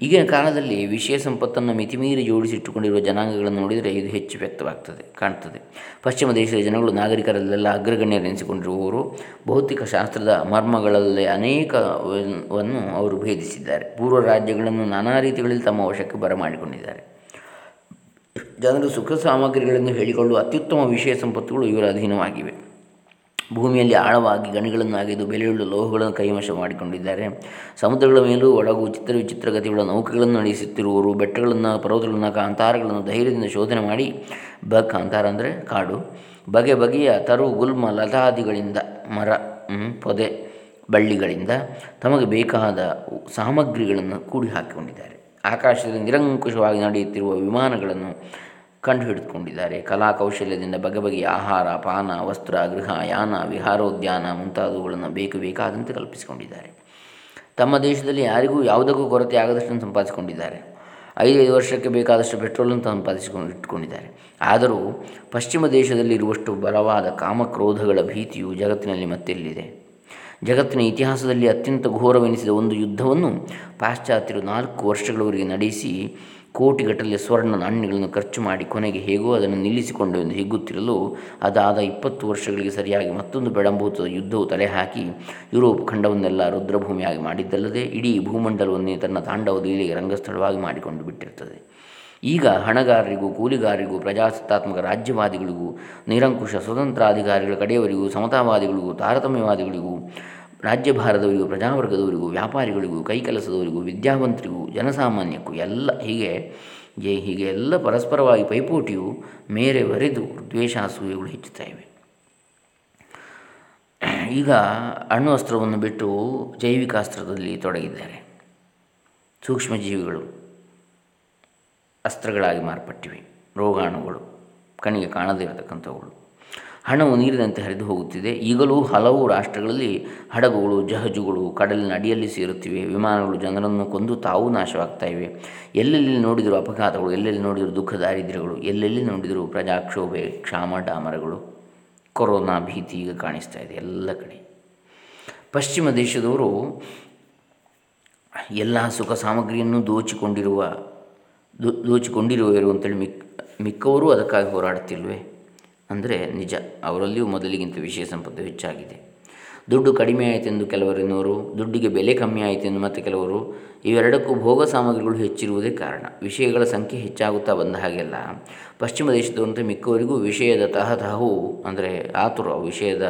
ಈಗಿನ ಕಾಲದಲ್ಲಿ ವಿಷಯ ಸಂಪತ್ತನ್ನು ಮಿತಿಮೀರಿ ಜೋಡಿಸಿಟ್ಟುಕೊಂಡಿರುವ ಜನಾಂಗಗಳನ್ನು ನೋಡಿದರೆ ಇದು ಹೆಚ್ಚು ವ್ಯಕ್ತವಾಗ್ತದೆ, ಕಾಣ್ತದೆ. ಪಶ್ಚಿಮ ದೇಶದ ಜನಗಳು ನಾಗರಿಕರಲ್ಲೆಲ್ಲ ಅಗ್ರಗಣ್ಯರೆನಿಸಿಕೊಂಡಿರುವವರು ಭೌತಿಕ ಶಾಸ್ತ್ರದ ಮರ್ಮಗಳಲ್ಲೇ ಅನೇಕವನ್ನು ಅವರು ಭೇದಿಸಿದ್ದಾರೆ. ಪೂರ್ವ ರಾಜ್ಯಗಳನ್ನು ನಾನಾ ರೀತಿಗಳಲ್ಲಿ ತಮ್ಮ ವಶಕ್ಕೆ ಬರಮಾಡಿಕೊಂಡಿದ್ದಾರೆ. ಜನರು ಸುಖ ಸಾಮಗ್ರಿಗಳನ್ನು ಹೇಳಿಕೊಳ್ಳುವ ಅತ್ಯುತ್ತಮ ವಿಷಯ ಸಂಪತ್ತುಗಳು ಇವರ ಅಧೀನವಾಗಿವೆ. ಭೂಮಿಯಲ್ಲಿ ಆಳವಾಗಿ ಗಣಿಗಳನ್ನು ಅಗೆದು ಬೆಲೆಯುಳ್ಳ ಲೋಹಗಳನ್ನು ಕೈವಶ ಮಾಡಿಕೊಂಡಿದ್ದಾರೆ. ಸಮುದ್ರಗಳ ಮೇಲೂ ಒಳಗು ಚಿತ್ರ ವಿಚಿತ್ರ ಗತಿಗಳ ನೌಕೆಗಳನ್ನು ನಡೆಸುತ್ತಿರುವವರು, ಬೆಟ್ಟಗಳನ್ನು, ಪರ್ವತಗಳನ್ನು, ಕಾಂತಾರಗಳನ್ನು ಧೈರ್ಯದಿಂದ ಶೋಧನೆ ಮಾಡಿ ಬ ಕಾಂತಾರ ಅಂದರೆ ಕಾಡು, ಬಗೆ ಬಗೆಯ ತರು, ಗುಲ್ಮ, ಲತಾದಿಗಳಿಂದ ಮರ ಪೊದೆ, ಬಳ್ಳಿಗಳಿಂದ ತಮಗೆ ಬೇಕಾದ ಸಾಮಗ್ರಿಗಳನ್ನು ಕೂಡಿ ಹಾಕಿಕೊಂಡಿದ್ದಾರೆ ಆಕಾಶದಲ್ಲಿ ನಿರಂಕುಶವಾಗಿ ನಡೆಯುತ್ತಿರುವ ವಿಮಾನಗಳನ್ನು ಕಂಡು ಹಿಡಿದುಕೊಂಡಿದ್ದಾರೆ ಕಲಾ ಕೌಶಲ್ಯದಿಂದ ಬಗೆ ಬಗೆಯ ಆಹಾರ, ಪಾನ, ವಸ್ತ್ರ, ಗೃಹ, ಯಾನ, ವಿಹಾರೋದ್ಯಾನ ಮುಂತಾದವುಗಳನ್ನು ಬೇಕು ಬೇಕಾದಂತೆ ಕಲ್ಪಿಸಿಕೊಂಡಿದ್ದಾರೆ. ತಮ್ಮ ದೇಶದಲ್ಲಿ ಯಾರಿಗೂ ಯಾವುದಕ್ಕೂ ಕೊರತೆ ಆಗದಷ್ಟನ್ನು ಸಂಪಾದಿಸಿಕೊಂಡಿದ್ದಾರೆ. ಐದೈದು ವರ್ಷಕ್ಕೆ ಬೇಕಾದಷ್ಟು ಪೆಟ್ರೋಲನ್ನು ಸಂಪಾದಿಸಿಕೊಂಡು ಇಟ್ಟುಕೊಂಡಿದ್ದಾರೆ ಆದರೂ ಪಶ್ಚಿಮ ದೇಶದಲ್ಲಿ ಇರುವಷ್ಟು ಬಲವಾದ ಕಾಮಕ್ರೋಧಗಳ ಭೀತಿಯು ಜಗತ್ತಿನಲ್ಲಿ ಮತ್ತೆಲ್ಲಿದೆ? ಜಗತ್ತಿನ ಇತಿಹಾಸದಲ್ಲಿ ಅತ್ಯಂತ ಘೋರವೆನಿಸಿದ ಒಂದು ಯುದ್ಧವನ್ನು ಪಾಶ್ಚಾತ್ಯರು ನಾಲ್ಕು ವರ್ಷಗಳವರೆಗೆ ನಡೆಸಿ ಕೋಟಿಗಟ್ಟಲೆ ಸ್ವರ್ಣ ನಾಣ್ಯಗಳನ್ನು ಖರ್ಚು ಮಾಡಿ ಕೊನೆಗೆ ಹೇಗೋ ಅದನ್ನು ನಿಲ್ಲಿಸಿಕೊಂಡು ಎಂದು ಹಿಗ್ಗುತ್ತಿರಲು ಅದಾದ ಇಪ್ಪತ್ತು ವರ್ಷಗಳಿಗೆ ಸರಿಯಾಗಿ ಮತ್ತೊಂದು ಬೆಳಂಭೂತದ ಯುದ್ಧವು ತಲೆಹಾಕಿ ಯುರೋಪ್ ಖಂಡವನ್ನೆಲ್ಲ ರುದ್ರಭೂಮಿಯಾಗಿ ಮಾಡಿದ್ದಲ್ಲದೆ ಇಡೀ ಭೂಮಂಡಲವನ್ನೇ ತನ್ನ ತಾಂಡವ ಲೀಲೆಗೆ ರಂಗಸ್ಥಳವಾಗಿ ಮಾಡಿಕೊಂಡು ಬಿಟ್ಟಿರುತ್ತದೆ. ಈಗ ಹಣಗಾರರಿಗೂ ಕೂಲಿಗಾರರಿಗೂ ಪ್ರಜಾಸತ್ತಾತ್ಮಕ ರಾಜ್ಯವಾದಿಗಳಿಗೂ ನಿರಂಕುಶ ಸ್ವತಂತ್ರಾಧಿಕಾರಿಗಳ ಕಡೆಯವರಿಗೂ ಸಮತಾವಾದಿಗಳಿಗೂ ತಾರತಮ್ಯವಾದಿಗಳಿಗೂ ರಾಜ್ಯಭಾರದವರಿಗೂ ಪ್ರಜಾವರ್ಗದವರಿಗೂ, ವ್ಯಾಪಾರಿಗಳಿಗೂ, ಕೈಕೆಲಸದವರಿಗೂ, ವಿದ್ಯಾವಂತರಿಗೂ, ಜನಸಾಮಾನ್ಯಕ್ಕೂ ಎಲ್ಲ ಹೀಗೆ ಜೇ ಹೀಗೆ ಎಲ್ಲ ಪರಸ್ಪರವಾಗಿ ಪೈಪೋಟಿಯು ಮೇರೆ ಬರೆದು ದ್ವೇಷಾಸೂಯೆಗಳು ಹೆಚ್ಚುತ್ತಾ ಇವೆ. ಈಗ ಅಣ್ಣು ಅಸ್ತ್ರವನ್ನು ಬಿಟ್ಟು ಜೈವಿಕಾಸ್ತ್ರದಲ್ಲಿ ತೊಡಗಿದ್ದಾರೆ. ಸೂಕ್ಷ್ಮಜೀವಿಗಳು ಅಸ್ತ್ರಗಳಾಗಿ ಮಾರ್ಪಟ್ಟಿವೆ. ರೋಗಾಣುಗಳು, ಕಣ್ಣಿಗೆ ಕಾಣದೇ ಇರತಕ್ಕಂಥವುಗಳು. ಹಣವು ನೀರಿನಂತೆ ಹರಿದು ಹೋಗುತ್ತಿದೆ. ಈಗಲೂ ಹಲವು ರಾಷ್ಟ್ರಗಳಲ್ಲಿ ಹಡಗುಗಳು, ಜಹಜುಗಳು, ಕಡಲಿನ ಅಡಿಯಲ್ಲಿ ಸೇರುತ್ತಿವೆ. ವಿಮಾನಗಳು ಜನರನ್ನು ಕೊಂದು ತಾವು ನಾಶವಾಗ್ತಾ ಇವೆ. ಎಲ್ಲೆಲ್ಲಿ ನೋಡಿದರೂ ಅಪಘಾತಗಳು, ಎಲ್ಲೆಲ್ಲಿ ನೋಡಿದರೂ ದುಃಖ, ದಾರಿದ್ರ್ಯಗಳು, ಎಲ್ಲೆಲ್ಲಿ ನೋಡಿದರೂ ಪ್ರಜಾಕ್ಷೋಭೆ, ಕ್ಷಾಮ, ಡಾಮರಗಳು. ಕೊರೋನಾ ಭೀತಿ ಈಗ ಕಾಣಿಸ್ತಾ ಇದೆ ಎಲ್ಲ ಕಡೆ. ಪಶ್ಚಿಮ ದೇಶದವರು ಎಲ್ಲ ಸುಖ ಸಾಮಗ್ರಿಯನ್ನು ದೋಚಿಕೊಂಡಿರುವ ದೋಚಿಕೊಂಡಿರುವರು ಅಂತೇಳಿ ಮಿಕ್, ಮಿಕ್ಕವರು ಅದಕ್ಕಾಗಿ ಹೋರಾಡ್ತಿಲ್ವೇ ಅಂದರೆ ನಿಜ, ಅವರಲ್ಲಿಯೂ ಮೊದಲಿಗಿಂತ ವಿಷಯ ಸಂಪತ್ತು ಹೆಚ್ಚಾಗಿದೆ. ದುಡ್ಡು ಕಡಿಮೆ ಆಯಿತೆಂದು ಕೆಲವರೆನ್ನುವರು ದುಡ್ಡಿಗೆ ಬೆಲೆ ಕಮ್ಮಿ ಆಯಿತೆಂದು ಮತ್ತು ಕೆಲವರು, ಇವೆರಡಕ್ಕೂ ಭೋಗ ಸಾಮಗ್ರಿಗಳು ಹೆಚ್ಚಿರುವುದೇ ಕಾರಣ. ವಿಷಯಗಳ ಸಂಖ್ಯೆ ಹೆಚ್ಚಾಗುತ್ತಾ ಬಂದ ಹಾಗೆಲ್ಲ, ಪಶ್ಚಿಮ ದೇಶದವಂತೆ ಮಿಕ್ಕವರಿಗೂ ವಿಷಯದ ತಹತಹವು ಅಂದರೆ ಆತುರ, ವಿಷಯದ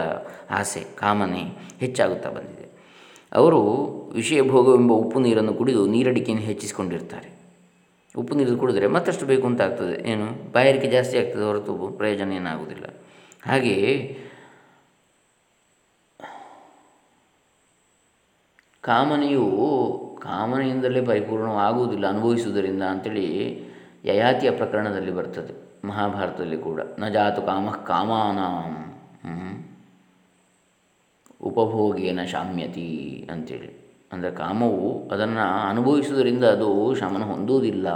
ಆಸೆ, ಕಾಮನೆ ಹೆಚ್ಚಾಗುತ್ತಾ ಬಂದಿದೆ. ಅವರು ವಿಷಯ ಭೋಗವೆಂಬ ಉಪ್ಪು ನೀರನ್ನು ಕುಡಿದು ನೀರಡಿಕೆಯನ್ನು ಹೆಚ್ಚಿಸಿಕೊಂಡಿರ್ತಾರೆ. ಉಪ್ಪು ನೀರು ಕುಡಿದ್ರೆ ಮತ್ತಷ್ಟು ಬೇಕು ಅಂತ ಆಗ್ತದೆ ಏನು? ಬಾಯಾರಿಕೆ ಜಾಸ್ತಿ ಆಗ್ತದೆ ಹೊರತು ಪ್ರಯೋಜನ ಏನಾಗುವುದಿಲ್ಲ. ಹಾಗೆಯೇ ಕಾಮನೆಯು ಕಾಮನೆಯಿಂದಲೇ ಪರಿಪೂರ್ಣವಾಗುವುದಿಲ್ಲ, ಅನುಭವಿಸುವುದರಿಂದ ಅಂಥೇಳಿ ಯಯಾತಿಯ ಪ್ರಕರಣದಲ್ಲಿ ಬರ್ತದೆ. ಮಹಾಭಾರತದಲ್ಲಿ ಕೂಡ. ನ ಜಾತು ಕಾಮ ಕಾಮಾನ ಉಪಭೋಗೇನ ಶಾಮ್ಯತಿ ಅಂಥೇಳಿ ಅಂದರೆ ಕಾಮವು ಅದನ್ನು ಅನುಭವಿಸುವುದರಿಂದ ಅದು ಶಮನ ಹೊಂದುವುದಿಲ್ಲ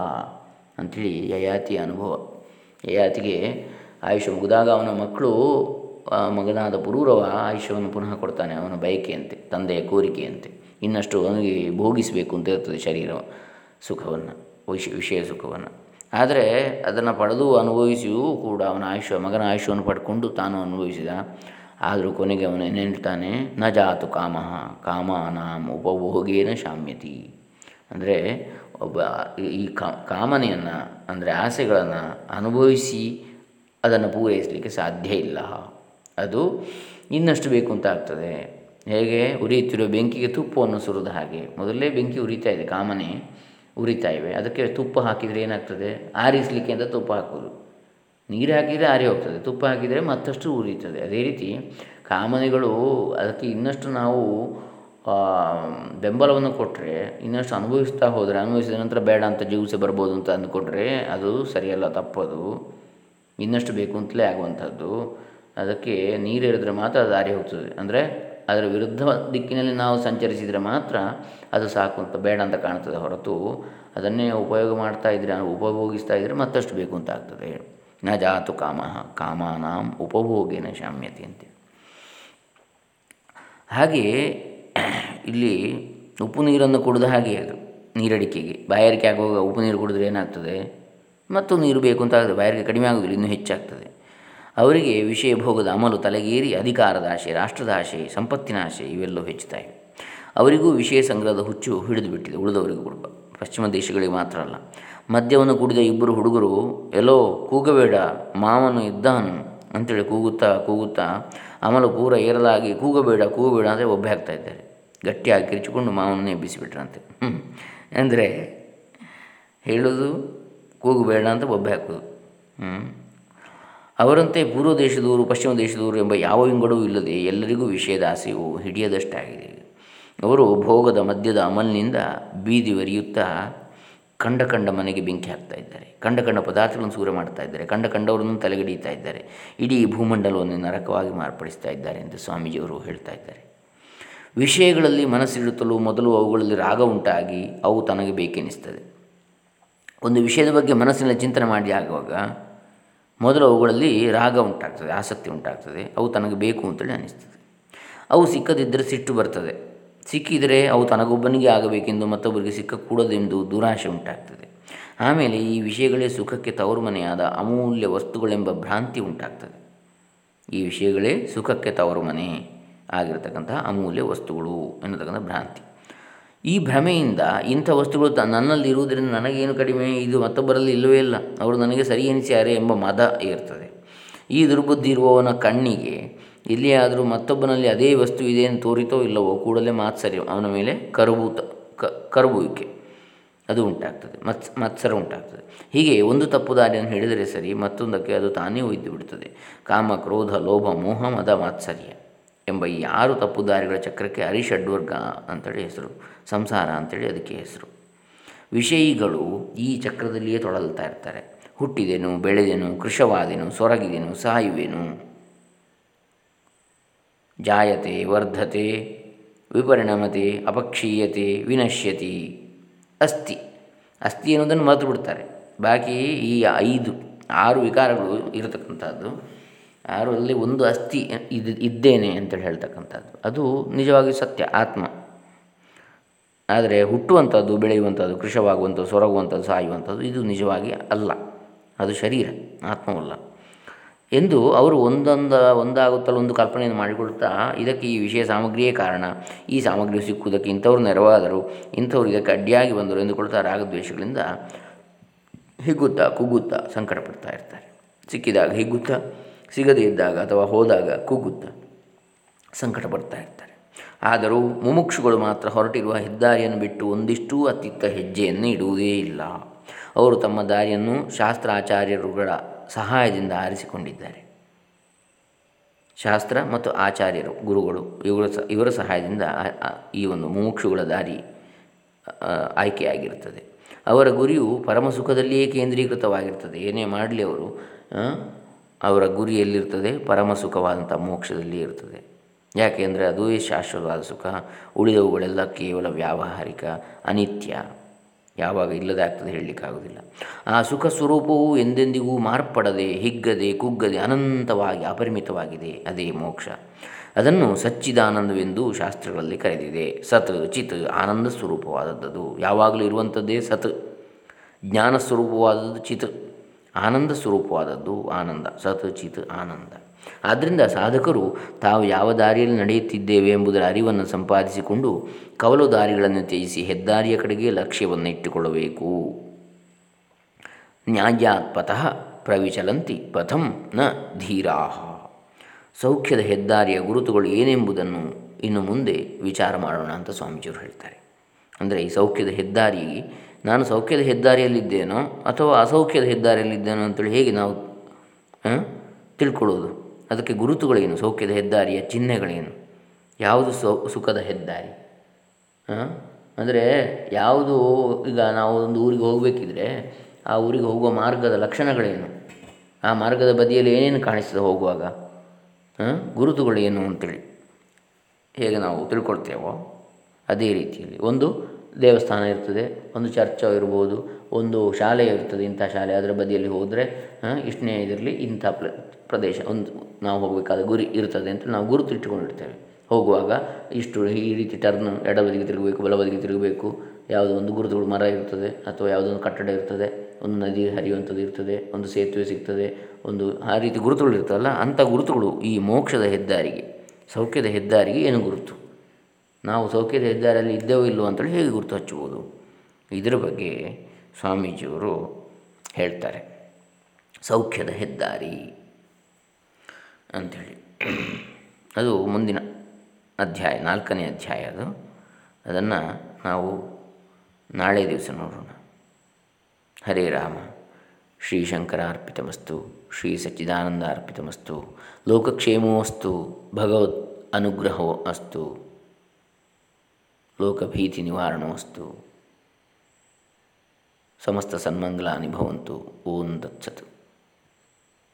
ಅಂಥೇಳಿ ಯಯಾತಿಯ ಅನುಭವ. ಯಯಾತಿಗೆ ಆಯುಷ್ಯ ಮುಗಿದಾಗ ಅವನ ಮಕ್ಕಳು ಮಗನಾದ ಪುರೂರವ ಆಯುಷ್ಯವನ್ನು ಪುನಃ ಕೊಡ್ತಾನೆ ಅವನ ಬಯಕೆಯಂತೆ, ತಂದೆಯ ಕೋರಿಕೆಯಂತೆ. ಇನ್ನಷ್ಟು ಅವನಿಗೆ ಭೋಗಿಸಬೇಕು ಅಂತ ಇರ್ತದೆ ಶರೀರ ಸುಖವನ್ನು ವಿಷ ವಿಷಯ ಸುಖವನ್ನು. ಆದರೆ ಅದನ್ನು ಪಡೆದು ಅನುಭವಿಸಿಯೂ ಕೂಡ ಅವನ ಆಯುಷ್ಯ, ಮಗನ ಆಯುಷ್ಯವನ್ನು ಪಡ್ಕೊಂಡು ತಾನು ಅನುಭವಿಸಿದ ಆದರೂ ಕೊನೆಗೆ ಅವನು ಹೇಳ್ತಾನೆ ನ ಜಾತು ಕಾಮ, ಕಾಮಾನಾಂ ಉಪಭೋಗೇನ ಶಾಮ್ಯತಿ. ಅಂದರೆ ಒಬ್ಬ ಈ ಕಾಮನೆಯನ್ನು, ಅಂದರೆ ಆಸೆಗಳನ್ನು ಅನುಭವಿಸಿ ಅದನ್ನು ಪೂರೈಸಲಿಕ್ಕೆ ಸಾಧ್ಯ ಇಲ್ಲ. ಅದು ಇನ್ನಷ್ಟು ಬೇಕು ಅಂತ ಆಗ್ತದೆ. ಹೇಗೆ? ಉರಿಯುತ್ತಿರುವ ಬೆಂಕಿಗೆ ತುಪ್ಪವನ್ನು ಸುರಿದ ಹಾಗೆ. ಮೊದಲೇ ಬೆಂಕಿ ಉರಿತಾ ಇದೆ, ಕಾಮನೆ ಉರಿತಾ ಇವೆ. ಅದಕ್ಕೆ ತುಪ್ಪ ಹಾಕಿದರೆ ಏನಾಗ್ತದೆ? ಆರಿಸಲಿಕ್ಕೆ ಅಂತ ತುಪ್ಪ ಹಾಕೋದು ನೀರು ಹಾಕಿದರೆ ಆರಿ ಹೋಗ್ತದೆ, ತುಪ್ಪ ಹಾಕಿದರೆ ಮತ್ತಷ್ಟು ಉರಿಯುತ್ತದೆ ಅದೇ ರೀತಿ ಕಾಮನೆಗಳು ಅದಕ್ಕೆ ಇನ್ನಷ್ಟು ನಾವು ಬೆಂಬಲವನ್ನು ಕೊಟ್ಟರೆ ಇನ್ನಷ್ಟು ಅನುಭವಿಸ್ತಾ ಹೋದರೆ, ಅನುಭವಿಸಿದ ನಂತರ ಬೇಡ ಅಂತ ಜೀವಿಸಿ ಬರ್ಬೋದು ಅಂತ ಅಂದುಕೊಟ್ರೆ ಅದು ಸರಿಯಲ್ಲ, ತಪ್ಪದು. ಇನ್ನಷ್ಟು ಬೇಕು ಅಂತಲೇ ಆಗುವಂಥದ್ದು. ಅದಕ್ಕೆ ನೀರು ಇರಿದ್ರೆ ಮಾತ್ರ ಅದು ಆರಿ ಹೋಗ್ತದೆ. ಅಂದರೆ ಅದರ ವಿರುದ್ಧ ದಿಕ್ಕಿನಲ್ಲಿ ನಾವು ಸಂಚರಿಸಿದರೆ ಮಾತ್ರ ಅದು ಸಾಕು ಅಂತ, ಬೇಡ ಅಂತ ಕಾಣ್ತದೆ ಹೊರತು. ಅದನ್ನೇ ಉಪಯೋಗ ಮಾಡ್ತಾ ಇದ್ದರೆ ಉಪಭೋಗಿಸ್ತಾ ಇದ್ದರೆ ಮತ್ತಷ್ಟು ಬೇಕು ಅಂತ ಆಗ್ತದೆ. ನ ಜಾತು ಕಾಮ, ಕಾಮಾನ ಉಪಭೋಗೇನ ಶಾಮ್ಯತೆ ಅಂತ. ಹಾಗೆಯೇ ಇಲ್ಲಿ ಉಪ್ಪು ನೀರನ್ನು ಕುಡಿದ ಹಾಗೆ ಅದು, ನೀರಡಿಕೆಗೆ. ಬಾಯಾರಿಕೆ ಆಗುವಾಗ ಉಪ್ಪು ನೀರು ಕುಡಿದ್ರೆ ಏನಾಗ್ತದೆ? ಮತ್ತು ನೀರು ಬೇಕು ಅಂತ ಆಗ್ತದೆ ಬಾಯಾರಿಕೆ ಕಡಿಮೆ ಆಗೋದಿಲ್ಲ ಇನ್ನೂ ಹೆಚ್ಚಾಗ್ತದೆ. ಅವರಿಗೆ ವಿಷಯ ಭೋಗದ ಅಮಲು, ತಲೆಗೇರಿ ಅಧಿಕಾರದ ಆಶೆ ರಾಷ್ಟ್ರದ ಆಶೆ ಸಂಪತ್ತಿನ ಆಶೆ ಇವೆಲ್ಲವೂ ಹೆಚ್ಚುತ್ತಾಯಿವೆ ಅವರಿಗೂ ವಿಷಯ ಸಂಗ್ರಹದ ಹುಚ್ಚು ಹಿಡಿದು ಬಿಟ್ಟಿದೆ, ಉಳಿದವರಿಗೂ ಕೂಡ ಪಶ್ಚಿಮ ದೇಶಗಳಿಗೆ ಮಾತ್ರ ಅಲ್ಲ. ಮದ್ಯವನ್ನು ಕುಡಿದ ಇಬ್ಬರು ಹುಡುಗರು, ಎಲ್ಲೋ, ಕೂಗಬೇಡ, ಮಾವನು ಇದ್ದಾನು ಅಂತೇಳಿ ಕೂಗುತ್ತಾ ಕೂಗುತ್ತಾ ಆಮೇಲೆ ಪೂರ ಏರಲಾಗಿ, ಕೂಗಬೇಡ ಕೂಗಬೇಡ ಅಂದರೆ ಒಬ್ಬೆ ಆಗ್ತಾ ಇದ್ದಾರೆ. ಗಟ್ಟಿಯಾಗಿ ಕಿರಿಚಿಕೊಂಡು ಮಾವನನ್ನೇ ಎಬ್ಬಿಸಿಬಿಟ್ರಂತೆ. ಹ್ಞೂ ಅಂದರೆ ಹೇಳೋದು, ಕೂಗಬೇಡ ಅಂತ ಒಬ್ಬೆ ಹಾಕೋದು ಅವರಂತೆ ಪೂರ್ವ ದೇಶದವರು, ಪಶ್ಚಿಮ ದೇಶದವರು ಎಂಬ ಯಾವ ವಿಂಗಡವೂ ಇಲ್ಲದೆ ಎಲ್ಲರಿಗೂ ವಿಷಯದ ಆಸೆಯು ಹಿಡಿಯದಷ್ಟಾಗಿದೆ. ಅವರು ಭೋಗದ ಮದ್ಯದ ಅಮಲಿನಿಂದ ಬೀದಿ ಒರಿಯುತ್ತಾ ಕಂಡ ಕಂಡ ಮನೆಗೆ ಬೆಂಕಿ ಹಾಕ್ತಾ ಇದ್ದಾರೆ. ಕಂಡ ಕಂಡ ಪದಾರ್ಥಗಳನ್ನು ಸೂರ್ಯ ಮಾಡ್ತಾ ಇದ್ದಾರೆ. ಕಂಡ ಕಂಡವರನ್ನು ತಲೆಗಡಿಯುತ್ತಾ ಇದ್ದಾರೆ. ಇಡೀ ಭೂಮಂಡಲವನ್ನು ನರಕವಾಗಿ ಮಾರ್ಪಡಿಸ್ತಾ ಇದ್ದಾರೆ ಎಂದು ಸ್ವಾಮೀಜಿಯವರು ಹೇಳ್ತಾ ಇದ್ದಾರೆ. ವಿಷಯಗಳಲ್ಲಿ ಮನಸ್ಸಿಡುತ್ತಲೂ ಮೊದಲು ಅವುಗಳಲ್ಲಿ ರಾಗ ಉಂಟಾಗಿ ಅವು ತನಗೆ ಬೇಕೆನಿಸ್ತದೆ. ಒಂದು ವಿಷಯದ ಬಗ್ಗೆ ಮನಸ್ಸಿನಲ್ಲಿ ಚಿಂತನೆ ಮಾಡಿ ಆಗುವಾಗ ಮೊದಲು ಅವುಗಳಲ್ಲಿ ರಾಗ ಉಂಟಾಗ್ತದೆ, ಆಸಕ್ತಿ ಉಂಟಾಗ್ತದೆ. ಅವು ತನಗೆ ಬೇಕು ಅಂತೇಳಿ ಅನ್ನಿಸ್ತದೆ. ಅವು ಸಿಕ್ಕದಿದ್ದರೆ ಸಿಟ್ಟು ಬರ್ತದೆ. ಸಿಕ್ಕಿದರೆ ಅವು ತನಗೊಬ್ಬನಿಗೆ ಆಗಬೇಕೆಂದು ಮತ್ತೊಬ್ಬರಿಗೆ ಸಿಕ್ಕಕೂಡದೆಂದು ದುರಾಶೆ ಉಂಟಾಗ್ತದೆ. ಆಮೇಲೆ ಈ ವಿಷಯಗಳೇ ಸುಖಕ್ಕೆ ತವರು ಮನೆಯಾದ ಅಮೂಲ್ಯ ವಸ್ತುಗಳೆಂಬ ಭ್ರಾಂತಿ ಉಂಟಾಗ್ತದೆ. ಈ ವಿಷಯಗಳೇ ಸುಖಕ್ಕೆ ತವರು ಮನೆ ಆಗಿರತಕ್ಕಂತಹ ಅಮೂಲ್ಯ ವಸ್ತುಗಳು ಎನ್ನತಕ್ಕಂಥ ಭ್ರಾಂತಿ. ಈ ಭ್ರಮೆಯಿಂದ ಇಂಥ ವಸ್ತುಗಳು ತ ನನ್ನಲ್ಲಿ ಇರುವುದರಿಂದ ನನಗೇನು ಕಡಿಮೆ? ಇದು ಮತ್ತೊಬ್ಬರಲ್ಲಿ ಇಲ್ಲವೇ ಇಲ್ಲ. ಅವರು ನನಗೆ ಸರಿ ಎನಿಸ್ಯಾರೆ ಎಂಬ ಮದ ಇರ್ತದೆ ಈ ದುರ್ಬುದ್ಧಿ ಇರುವವನ ಕಣ್ಣಿಗೆ ಎಲ್ಲಿಯಾದರೂ ಮತ್ತೊಬ್ಬನಲ್ಲಿ ಅದೇ ವಸ್ತು ಇದೆ ಎಂದು ತೋರಿತೋ ಇಲ್ಲವೋ ಕೂಡಲೇ ಮಾತ್ಸರ್ಯ ಅವನ ಮೇಲೆ ಕರಬೂತ, ಕ ಕರಬುವಿಕೆ ಅದು ಉಂಟಾಗ್ತದೆ. ಮತ್ಸ್, ಮತ್ಸರ ಉಂಟಾಗ್ತದೆ. ಹೀಗೆ ಒಂದು ತಪ್ಪು ದಾರಿಯನ್ನು ಹೇಳಿದರೆ ಸರಿ, ಮತ್ತೊಂದಕ್ಕೆ ಅದು ತಾನೇ ಒಯ್ದು ಬಿಡುತ್ತದೆ. ಕಾಮ, ಕ್ರೋಧ, ಲೋಭ, ಮೋಹ, ಮದ, ಮಾತ್ಸರ್ಯ ಎಂಬ ಈ ಆರು ತಪ್ಪು ದಾರಿಗಳ ಚಕ್ರಕ್ಕೆ ಅರಿಷಡ್ವರ್ಗ ಅಂತೇಳಿ ಹೆಸರು, ಸಂಸಾರ ಅಂತೇಳಿ ಅದಕ್ಕೆ ಹೆಸರು. ವಿಷಯಿಗಳು ಈ ಚಕ್ರದಲ್ಲಿಯೇ ತೊಡಲ್ತಾ ಇರ್ತಾರೆ. ಹುಟ್ಟಿದೆನು, ಬೆಳೆದೆನು ಕೃಶವಾದೆನು ಸೊರಗಿದೆನು, ಸಾಯುವೆನು. ಜಾಯತೆ, ವರ್ಧತೆ, ವಿಪರಿಣಮತೆ, ಅಪಕ್ಷೀಯತೆ, ವಿನಶ್ಯತಿ. ಅಸ್ಥಿ. ಅಸ್ಥಿ ಅನ್ನೋದನ್ನು ಮರೆತು ಬಿಡ್ತಾರೆ. ಬಾಕಿ ಈ ಐದು, ಆರು ವಿಕಾರಗಳು ಇರತಕ್ಕಂಥದ್ದು. ಅಲ್ಲಿ ಒಂದು ಅಸ್ಥಿ ಇದು, ಇದ್ದೇನೆ ಅಂತೇಳಿ ಹೇಳ್ತಕ್ಕಂಥದ್ದು. ಅದು ನಿಜವಾಗಿ ಸತ್ಯ, ಆತ್ಮ. ಆದರೆ ಹುಟ್ಟುವಂಥದ್ದು, ಬೆಳೆಯುವಂಥದ್ದು, ಕೃಷವಾಗುವಂಥದ್ದು, ಸೊರಗುವಂಥದ್ದು, ಸಾಯುವಂಥದ್ದು ಇದು ನಿಜವಾಗಿ ಅಲ್ಲ. ಅದು ಶರೀರ, ಆತ್ಮವಲ್ಲ. ಎಂದು ಅವರು ಒಂದೊಂದು, ಒಂದಾಗುತ್ತಲೂ ಒಂದು ಕಲ್ಪನೆಯನ್ನು ಮಾಡಿಕೊಳ್ತಾ ಇದಕ್ಕೆ ಈ ವಿಷಯ ಸಾಮಗ್ರಿಯೇ ಕಾರಣ. ಈ ಸಾಮಗ್ರಿ ಸಿಕ್ಕುವುದಕ್ಕೆ ಇಂಥವ್ರು ನೆರವಾದರು. ಇಂಥವ್ರು ಇದಕ್ಕೆ ಅಡ್ಡಿಯಾಗಿ ಬಂದರು ಎಂದುಕೊಳ್ತಾ ರಾಗದ್ವೇಷಗಳಿಂದ ಹಿಗ್ಗುತ್ತಾ, ಕುಗ್ಗುತ್ತಾ ಸಂಕಟ ಪಡ್ತಾ ಇರ್ತಾರೆ. ಸಿಕ್ಕಿದಾಗ ಹಿಗ್ಗುತ್ತಾ, ಸಿಗದೇ ಇದ್ದಾಗ ಅಥವಾ ಹೋದಾಗ ಕುಗ್ಗುತ್ತಾ ಸಂಕಟ ಪಡ್ತಾ ಇರ್ತಾರೆ. ಆದರೂ ಮುಮುಕ್ಷುಗಳು ಮಾತ್ರ ಹೊರಟಿರುವ ಹೆದ್ದಾರಿಯನ್ನು ಬಿಟ್ಟು ಒಂದಿಷ್ಟೂ ಅತ್ತಿತ್ತ ಹೆಜ್ಜೆಯನ್ನು ಇಡುವುದೇ ಇಲ್ಲ. ಅವರು ತಮ್ಮ ದಾರಿಯನ್ನು ಶಾಸ್ತ್ರಾಚಾರ್ಯರುಗಳ ಸಹಾಯದಿಂದ ಆರಿಸಿಕೊಂಡಿದ್ದಾರೆ. ಶಾಸ್ತ್ರ ಮತ್ತು ಆಚಾರ್ಯರು, ಗುರುಗಳು ಇವರ ಇವರ ಸಹಾಯದಿಂದ ಈ ಒಂದು ಮುಮುಕ್ಷುಗಳ ದಾರಿ ಆಯ್ಕೆಯಾಗಿರುತ್ತದೆ. ಅವರ ಗುರಿಯು ಪರಮ ಸುಖದಲ್ಲಿಯೇ ಕೇಂದ್ರೀಕೃತವಾಗಿರ್ತದೆ ಏನೇ ಮಾಡಲಿ ಅವರು ಅವರ ಗುರಿ ಎಲ್ಲಿರ್ತದೆ ಪರಮ ಸುಖವಾದಂಥ ಮೋಕ್ಷದಲ್ಲಿ ಇರ್ತದೆ ಯಾಕೆಂದರೆ ಅದುವೇ ಶಾಶ್ವತವಾದ ಸುಖ, ಉಳಿದವುಗಳೆಲ್ಲ ಕೇವಲ ವ್ಯಾವಹಾರಿಕ, ಅನಿತ್ಯ. ಯಾವಾಗ ಇಲ್ಲದೆ ಆಗ್ತದೆ ಹೇಳಲಿಕ್ಕಾಗೋದಿಲ್ಲ ಆ ಸುಖ ಸ್ವರೂಪವು ಎಂದೆಂದಿಗೂ ಮಾರ್ಪಡದೆ, ಹಿಗ್ಗದೆ, ಕುಗ್ಗದೆ, ಅನಂತವಾಗಿ ಅಪರಿಮಿತವಾಗಿದೆ. ಅದೇ ಮೋಕ್ಷ. ಅದನ್ನು ಸಚ್ಚಿದಾನಂದವೆಂದು ಶಾಸ್ತ್ರಗಳಲ್ಲಿ ಕರೆದಿದೆ. ಸತ್ ಚಿತ್ ಆನಂದ ಸ್ವರೂಪವಾದದ್ದು. ಯಾವಾಗಲೂ ಇರುವಂಥದ್ದೇ ಸತ್. ಜ್ಞಾನ ಸ್ವರೂಪವಾದದ್ದು ಚಿತ್. ಆನಂದ ಸ್ವರೂಪವಾದದ್ದು ಆನಂದ. ಸತ್ ಚಿತ್ ಆನಂದ. ಆದ್ದರಿಂದ ಸಾಧಕರು ತಾವು ಯಾವ ದಾರಿಯಲ್ಲಿ ನಡೆಯುತ್ತಿದ್ದೇವೆ ಎಂಬುದರ ಅರಿವನ್ನು ಸಂಪಾದಿಸಿಕೊಂಡು ಕವಲು ದಾರಿಗಳನ್ನು ತ್ಯಜಿಸಿ ಹೆದ್ದಾರಿಯ ಕಡೆಗೆ ಲಕ್ಷ್ಯವನ್ನು ಇಟ್ಟುಕೊಳ್ಳಬೇಕು. ನ್ಯಾಯಾತ್ ಪಥಃ ಪ್ರವಿಚಲಂತಿ ಪಥಂ ನ ಧೀರಾ ಸೌಖ್ಯದ ಹೆದ್ದಾರಿಯ ಗುರುತುಗಳು ಏನೆಂಬುದನ್ನು ಇನ್ನು ಮುಂದೆ ವಿಚಾರ ಮಾಡೋಣ ಅಂತ ಸ್ವಾಮೀಜಿಯವರು ಹೇಳ್ತಾರೆ. ಅಂದರೆ ಈ ಸೌಖ್ಯದ ಹೆದ್ದಾರಿ, ನಾನು ಸೌಖ್ಯದ ಹೆದ್ದಾರಿಯಲ್ಲಿದ್ದೇನೋ ಅಥವಾ ಅಸೌಖ್ಯದ ಹೆದ್ದಾರಿಯಲ್ಲಿದ್ದೇನೋ ಅಂತೇಳಿ ಹೇಗೆ ನಾವು ತಿಳ್ಕೊಳ್ಳೋದು? ಅದಕ್ಕೆ ಗುರುತುಗಳೇನು? ಸೌಖ್ಯದ ಹೆದ್ದಾರಿಯ ಚಿಹ್ನೆಗಳೇನು? ಯಾವುದು ಸುಖದ ಹೆದ್ದಾರಿ? ಅಂದರೆ ಯಾವುದು ಈಗ ನಾವು ಒಂದು ಊರಿಗೆ ಹೋಗಬೇಕಿದ್ರೆ ಆ ಊರಿಗೆ ಹೋಗುವ ಮಾರ್ಗದ ಲಕ್ಷಣಗಳೇನು? ಆ ಮಾರ್ಗದ ಬದಿಯಲ್ಲಿ ಏನೇನು ಕಾಣಿಸ್ತದೆ ಹೋಗುವಾಗ? ಗುರುತುಗಳೇನು ಅಂತೇಳಿ ಹೇಗೆ ನಾವು ತಿಳ್ಕೊಳ್ತೇವೋ ಅದೇ ರೀತಿಯಲ್ಲಿ. ಒಂದು ದೇವಸ್ಥಾನ ಇರ್ತದೆ, ಒಂದು ಚರ್ಚ್ ಇರ್ಬೋದು, ಒಂದು ಶಾಲೆ ಇರ್ತದೆ, ಇಂಥ ಶಾಲೆ. ಅದರ ಬದಿಯಲ್ಲಿ ಹೋದರೆ ಇಷ್ಟನೇ ಇದರಲ್ಲಿ ಇಂಥ ಪ್ರ, ಪ್ರದೇಶ, ಒಂದು, ನಾವು ಹೋಗಬೇಕಾದ ಗುರಿ ಇರ್ತದೆ ಅಂತ ನಾವು ಗುರುತು ಇಟ್ಟುಕೊಂಡಿರ್ತೇವೆ ಹೋಗುವಾಗ ಇಷ್ಟು ಈ ರೀತಿ ಟರ್ನ್ ಎಡ ಬದಿಗೆ ತಿರುಗಬೇಕು, ಬಲ ಬದಿಗೆ ತಿರುಗಬೇಕು, ಯಾವುದೋ ಒಂದು ಗುರುತುಗಳು ಮರ ಇರ್ತದೆ, ಅಥವಾ ಯಾವುದೋ ಒಂದು ಕಟ್ಟಡ ಇರ್ತದೆ, ಒಂದು ನದಿ ಹರಿಯುವಂಥದ್ದು ಇರ್ತದೆ, ಒಂದು ಸೇತುವೆ ಸಿಗ್ತದೆ, ಒಂದು ಆ ರೀತಿ ಗುರುತುಗಳು ಇರ್ತವಲ್ಲ, ಅಂಥ ಗುರುತುಗಳು ಈ ಮೋಕ್ಷದ ಹೆದ್ದಾರಿಗೆ, ಸೌಖ್ಯದ ಹೆದ್ದಾರಿಗೆ ಏನು ಗುರುತು? ನಾವು ಸೌಖ್ಯದ ಹೆದ್ದಾರಿಯಲ್ಲಿ ಇದ್ದೇವೋ ಇಲ್ಲವೋ ಅಂತೇಳಿ ಹೇಗೆ ಗುರುತು ಹಚ್ಚುವುದು ಇದರ ಬಗ್ಗೆ ಸ್ವಾಮೀಜಿಯವರು ಹೇಳ್ತಾರೆ. ಸೌಖ್ಯದ ಹೆದ್ದಾರಿ ಅಂಥೇಳಿ ಅದು ಮುಂದಿನ ಅಧ್ಯಾಯ, ನಾಲ್ಕನೇ ಅಧ್ಯಾಯ ಅದು. ಅದನ್ನು ನಾವು ನಾಳೆ ದಿವಸ ನೋಡೋಣ. ಹರೇ ರಾಮ. ಶ್ರೀ ಶಂಕರ ಅರ್ಪಿತಮಸ್ತು, ಶ್ರೀ ಸಚ್ಚಿದಾನಂದ ಅರ್ಪಿತಮಸ್ತು ಲೋಕಕ್ಷೇಮೋಸ್ತು ಭಗವತ್ ಅನುಗ್ರಹೋ ಅಸ್ತು. ಲೋಕಭೀತಿ ನಿವಾರಣೋಸ್ತು ಸಮಸ್ತ ಸನ್ಮಂಗಲಾನಿ ಭವಂತು ಓಂ ದತ್ಸತ್.